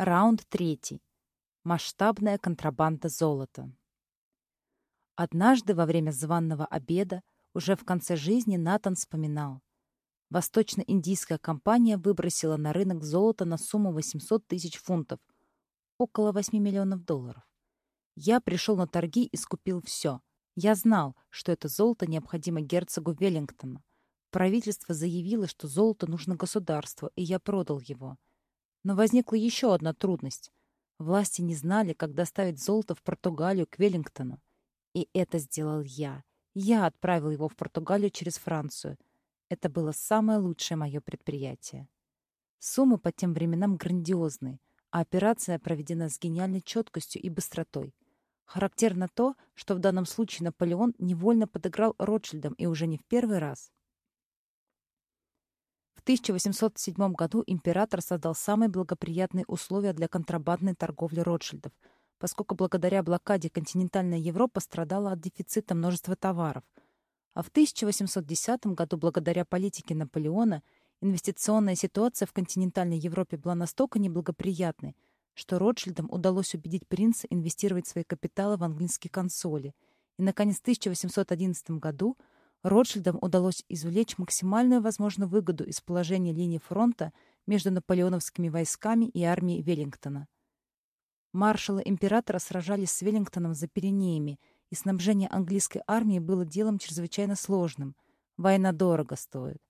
Раунд третий. Масштабная контрабанда золота. Однажды во время званного обеда, уже в конце жизни, Натан вспоминал. Восточно-индийская компания выбросила на рынок золото на сумму 800 тысяч фунтов, около 8 миллионов долларов. Я пришел на торги и скупил все. Я знал, что это золото необходимо герцогу Веллингтону. Правительство заявило, что золото нужно государству, и я продал его. Но возникла еще одна трудность. Власти не знали, как доставить золото в Португалию к Веллингтону. И это сделал я. Я отправил его в Португалию через Францию. Это было самое лучшее мое предприятие. Суммы по тем временам грандиозные, а операция проведена с гениальной четкостью и быстротой. Характерно то, что в данном случае Наполеон невольно подыграл Ротшильдам и уже не в первый раз. В 1807 году император создал самые благоприятные условия для контрабандной торговли Ротшильдов, поскольку благодаря блокаде континентальная Европа страдала от дефицита множества товаров. А в 1810 году, благодаря политике Наполеона, инвестиционная ситуация в континентальной Европе была настолько неблагоприятной, что Ротшильдам удалось убедить принца инвестировать свои капиталы в английские консоли. И, наконец, в 1811 году – Ротшильдам удалось извлечь максимальную возможную выгоду из положения линии фронта между наполеоновскими войсками и армией Веллингтона. Маршалы императора сражались с Веллингтоном за Пиренеями, и снабжение английской армии было делом чрезвычайно сложным. Война дорого стоит.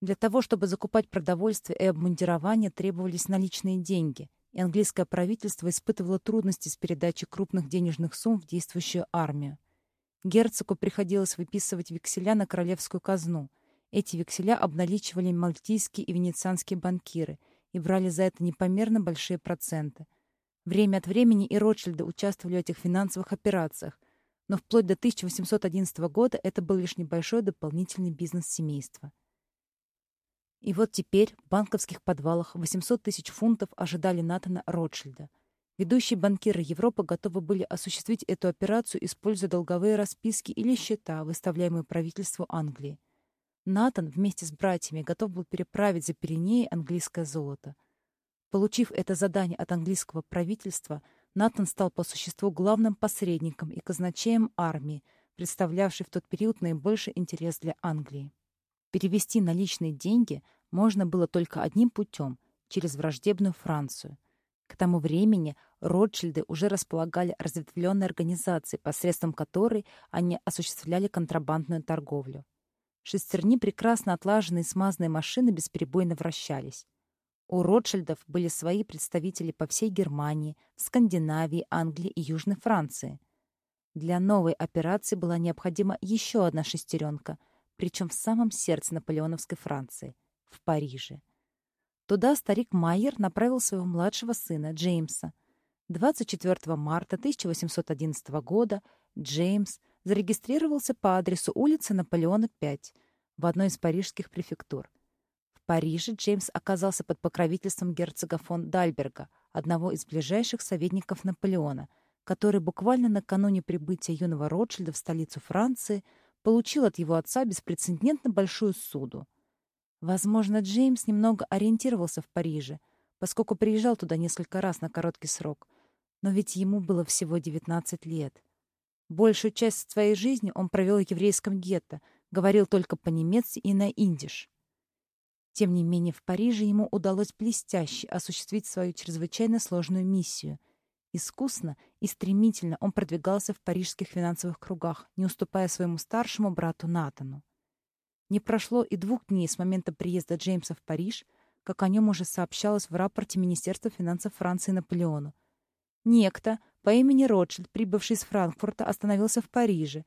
Для того, чтобы закупать продовольствие и обмундирование, требовались наличные деньги, и английское правительство испытывало трудности с передачей крупных денежных сумм в действующую армию. Герцогу приходилось выписывать векселя на королевскую казну. Эти векселя обналичивали мальтийские и венецианские банкиры и брали за это непомерно большие проценты. Время от времени и Ротшильды участвовали в этих финансовых операциях, но вплоть до 1811 года это был лишь небольшой дополнительный бизнес семейства. И вот теперь в банковских подвалах 800 тысяч фунтов ожидали Натана Ротшильда — Ведущие банкиры Европы готовы были осуществить эту операцию, используя долговые расписки или счета, выставляемые правительству Англии. Натан вместе с братьями готов был переправить за Пиренеи английское золото. Получив это задание от английского правительства, Натан стал по существу главным посредником и казначеем армии, представлявшей в тот период наибольший интерес для Англии. Перевести наличные деньги можно было только одним путем — через враждебную Францию — к тому времени Ротшильды уже располагали разветвленной организацией, посредством которой они осуществляли контрабандную торговлю. Шестерни прекрасно отлаженные смазанные машины бесперебойно вращались. У Ротшильдов были свои представители по всей Германии, Скандинавии, Англии и Южной Франции. Для новой операции была необходима еще одна шестеренка, причем в самом сердце наполеоновской Франции, в Париже. Туда старик Майер направил своего младшего сына Джеймса. 24 марта 1811 года Джеймс зарегистрировался по адресу улицы Наполеона 5 в одной из парижских префектур. В Париже Джеймс оказался под покровительством герцога фон Дальберга, одного из ближайших советников Наполеона, который буквально накануне прибытия юного Ротшильда в столицу Франции получил от его отца беспрецедентно большую суду — Возможно, Джеймс немного ориентировался в Париже, поскольку приезжал туда несколько раз на короткий срок. Но ведь ему было всего 19 лет. Большую часть своей жизни он провел в еврейском гетто, говорил только по-немецки и на индиш. Тем не менее, в Париже ему удалось блестяще осуществить свою чрезвычайно сложную миссию. Искусно и стремительно он продвигался в парижских финансовых кругах, не уступая своему старшему брату Натану. Не прошло и двух дней с момента приезда Джеймса в Париж, как о нем уже сообщалось в рапорте Министерства финансов Франции Наполеону. Некто по имени Ротшильд, прибывший из Франкфурта, остановился в Париже.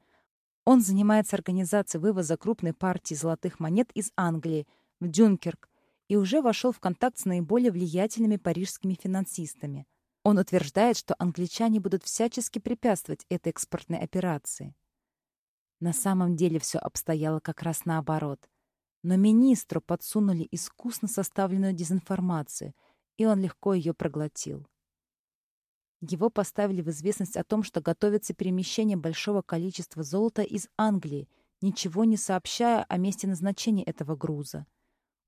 Он занимается организацией вывоза крупной партии золотых монет из Англии в Дюнкерк и уже вошел в контакт с наиболее влиятельными парижскими финансистами. Он утверждает, что англичане будут всячески препятствовать этой экспортной операции. На самом деле все обстояло как раз наоборот. Но министру подсунули искусно составленную дезинформацию, и он легко ее проглотил. Его поставили в известность о том, что готовится перемещение большого количества золота из Англии, ничего не сообщая о месте назначения этого груза.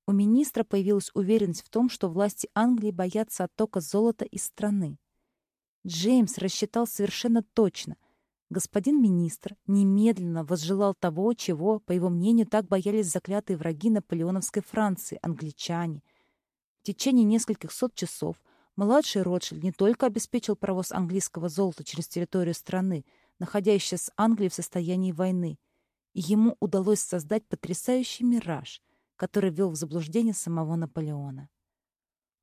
У министра появилась уверенность в том, что власти Англии боятся оттока золота из страны. Джеймс рассчитал совершенно точно. Господин министр немедленно возжелал того, чего, по его мнению, так боялись заклятые враги наполеоновской Франции, англичане. В течение нескольких сот часов младший Ротшильд не только обеспечил провоз английского золота через территорию страны, находящейся с Англией в состоянии войны, ему удалось создать потрясающий мираж — который ввел в заблуждение самого Наполеона.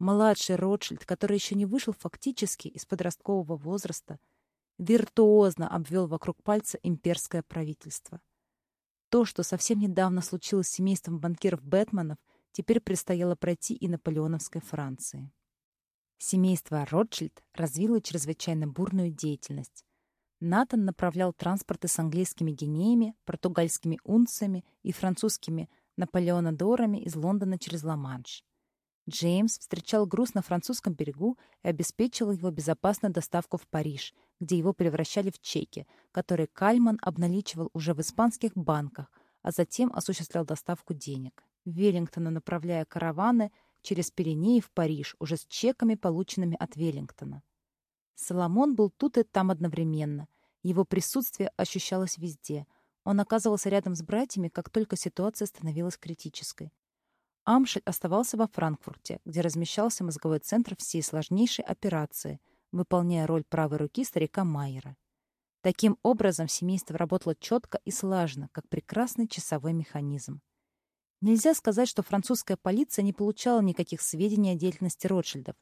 Младший Ротшильд, который еще не вышел фактически из подросткового возраста, виртуозно обвел вокруг пальца имперское правительство. То, что совсем недавно случилось с семейством банкиров Бэтменов, теперь предстояло пройти и наполеоновской Франции. Семейство Ротшильд развило чрезвычайно бурную деятельность. Натан направлял транспорты с английскими гинеями, португальскими унциями и французскими Наполеона Дорами из Лондона через Ла-Манш. Джеймс встречал груз на французском берегу и обеспечил его безопасную доставку в Париж, где его превращали в чеки, которые Кальман обналичивал уже в испанских банках, а затем осуществлял доставку денег. Веллингтона направляя караваны через Пиренеи в Париж уже с чеками, полученными от Веллингтона. Соломон был тут и там одновременно. Его присутствие ощущалось везде — он оказывался рядом с братьями, как только ситуация становилась критической. Амшель оставался во Франкфурте, где размещался мозговой центр всей сложнейшей операции, выполняя роль правой руки старика Майера. Таким образом, семейство работало четко и слаженно, как прекрасный часовой механизм. Нельзя сказать, что французская полиция не получала никаких сведений о деятельности Ротшильдов.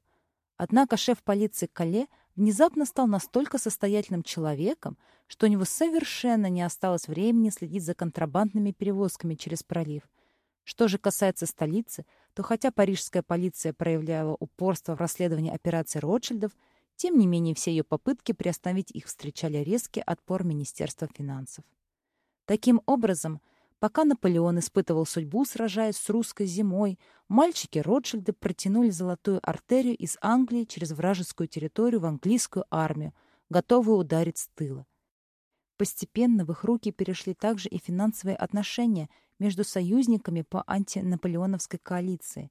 Однако шеф полиции Кале внезапно стал настолько состоятельным человеком, что у него совершенно не осталось времени следить за контрабандными перевозками через пролив. Что же касается столицы, то хотя парижская полиция проявляла упорство в расследовании операций Ротшильдов, тем не менее все ее попытки приостановить их встречали резкий отпор Министерства финансов. Таким образом, Пока Наполеон испытывал судьбу, сражаясь с русской зимой, мальчики Ротшильды протянули золотую артерию из Англии через вражескую территорию в английскую армию, готовую ударить с тыла. Постепенно в их руки перешли также и финансовые отношения между союзниками по антинаполеоновской коалиции.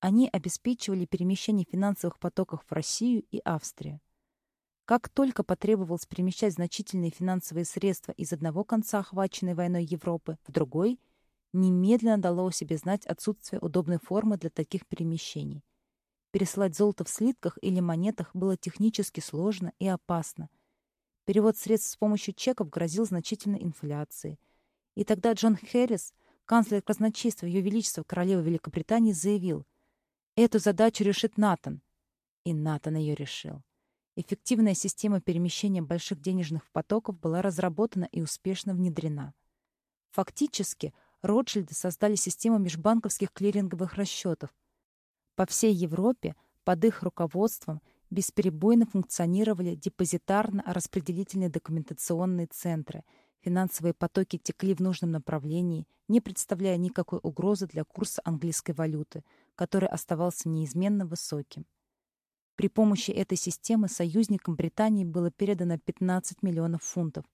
Они обеспечивали перемещение финансовых потоков в Россию и Австрию. Как только потребовалось перемещать значительные финансовые средства из одного конца охваченной войной Европы в другой, немедленно дало о себе знать отсутствие удобной формы для таких перемещений. Переслать золото в слитках или монетах было технически сложно и опасно. Перевод средств с помощью чеков грозил значительной инфляцией. И тогда Джон Хэррис, канцлер казначейства Ее Величества Королевы Великобритании, заявил, «Эту задачу решит Натан». И Натан ее решил. Эффективная система перемещения больших денежных потоков была разработана и успешно внедрена. Фактически, Ротшильды создали систему межбанковских клиринговых расчетов. По всей Европе под их руководством бесперебойно функционировали депозитарно-распределительные документационные центры. Финансовые потоки текли в нужном направлении, не представляя никакой угрозы для курса английской валюты, который оставался неизменно высоким. При помощи этой системы союзникам Британии было передано 15 миллионов фунтов.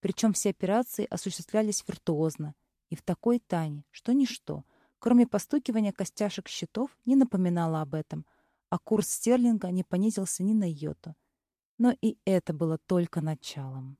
Причем все операции осуществлялись виртуозно и в такой тайне, что ничто, кроме постукивания костяшек счетов, не напоминало об этом, а курс стерлинга не понизился ни на йоту. Но и это было только началом.